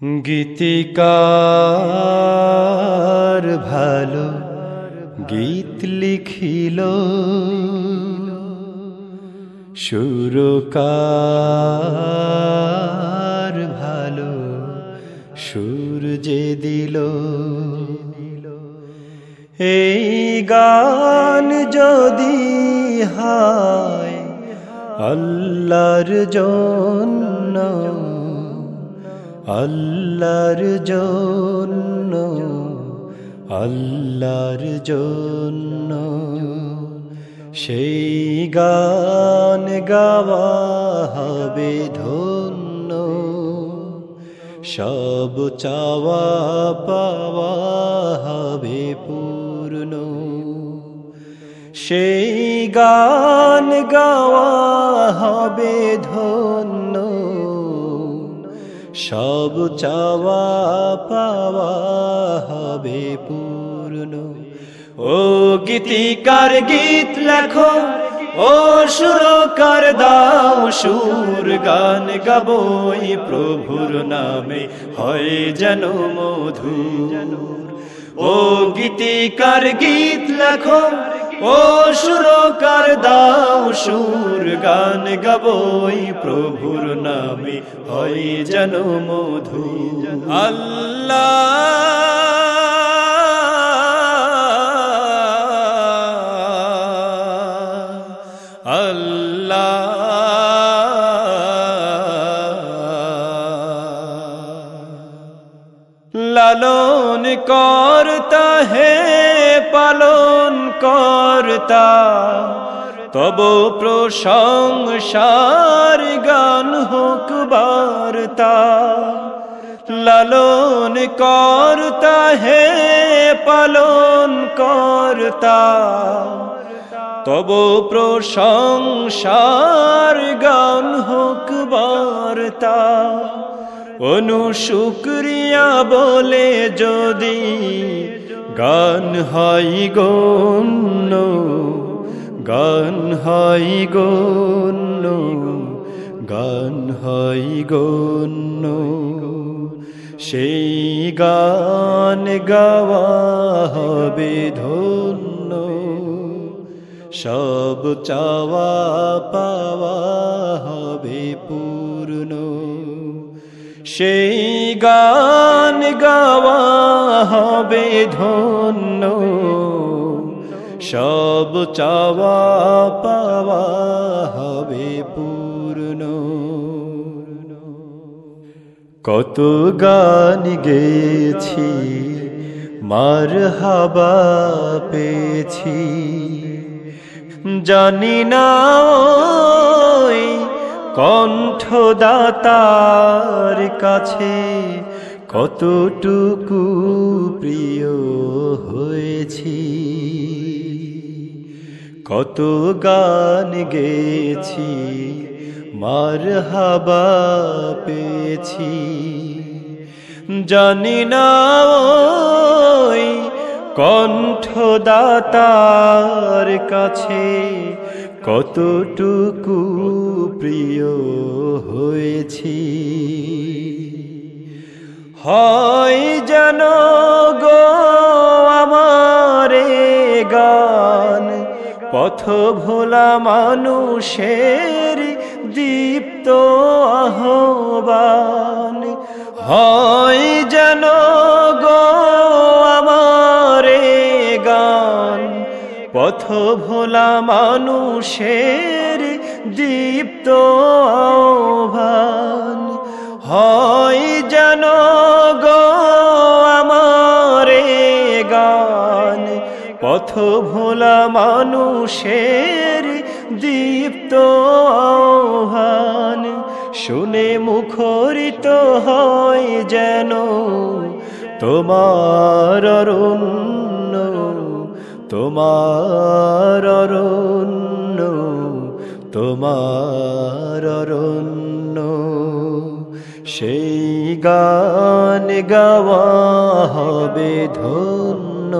গীতিকার ভালো গীত লিখিল। সুরকার ভালো সুর যে দিল। এই গান যদি হায় আল্লাহর জন্য আল্লাহর জন্য আল্লাহর জন্য। সেই গান গাওয়া হবে ধন্য, সব চাওয়া পাওয়া হবে পূর্ণ। সেই গান গাওয়া হবে ধন্য সব চাওয়া পাওয়া হবে পূর্ণ। ও গীতিকার গীত লেখো, ও সুরকার দাও সুর, গান গাবই প্রভুর নামে, হয় যেন মধুর। ও গীতিকার গীত লেখো ও সুরকার দাও সুর গান গাবই, প্রভুর নামে হয় যেন মধু। আল্লাহ লালন করতা হে পালন করতা, তব প্রশংসার গান হোক বার্তা। লালন করতা, হে পালন করতা, তব প্রশংসার গান হোক বার্তা। অনুশুক্রিয়া বলে যদি গান হাই গণ্য, গান হাই গণ্য, গান হাই গণ্য। সেই গান গাওয়া হবে ধন্য, সব চাওয়া পাওয়া হবে পূর্ণ। সেই গান গাওয়া হবে ধন্য। সব চাওয়া পাওয়া হবে পূর্ণ। কত গান গেছি মার হাবা পেয়েছি। জানি না কণ্ঠদাতার কাছে কতটুকু প্রিয় হয়েছি। কত গান গেছি মার হাবা পেয়েছি। জানি না ওই কণ্ঠদাতার কাছে কতটুকু প্রিয় হয়েছি। হয় যেন গো আমারে গান, পথ ভোলা মানুষের দীপ্ত আহ্বান। হয় পথ ভোলা মানুষের দীপ্ত আহ্বান। হয় যেন গো গান। পথ ভোলা মানুষের দীপ্ত আহ্বান। শুনে মুখরিত হয় যেন তোমার অরণ্য তোমার অরণ্য তোমার অরণ্য। সেই গান গাওয়া হবে ধন্য,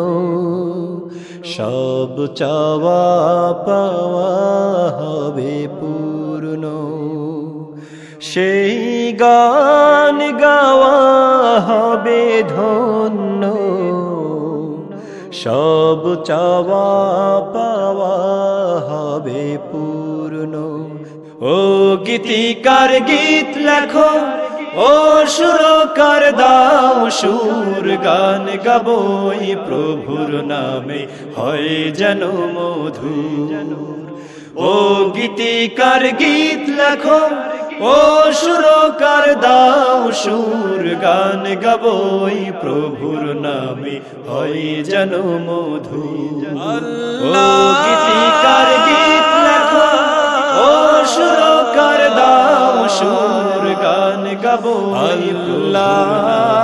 সব চাওয়া পাওয়া হবে পূর্ণ। সেই গান গাওয়া হবে ধন্য সব চাওয়া পাওয়া হবে পূর্ণ। ও গীতিকার গীত লেখো, ও সুরকার দাও সুর, গান গাবই প্রভুর নামে, হয় যেন মধুর। ও গীতিকার গীত লেখো ও সুরকার দাও সুর গান গাবই প্রভুর নামে হয় যেন মধু। গীতিকার গীত লেখো ও সুরকার দাও সুর গান গাবই হয়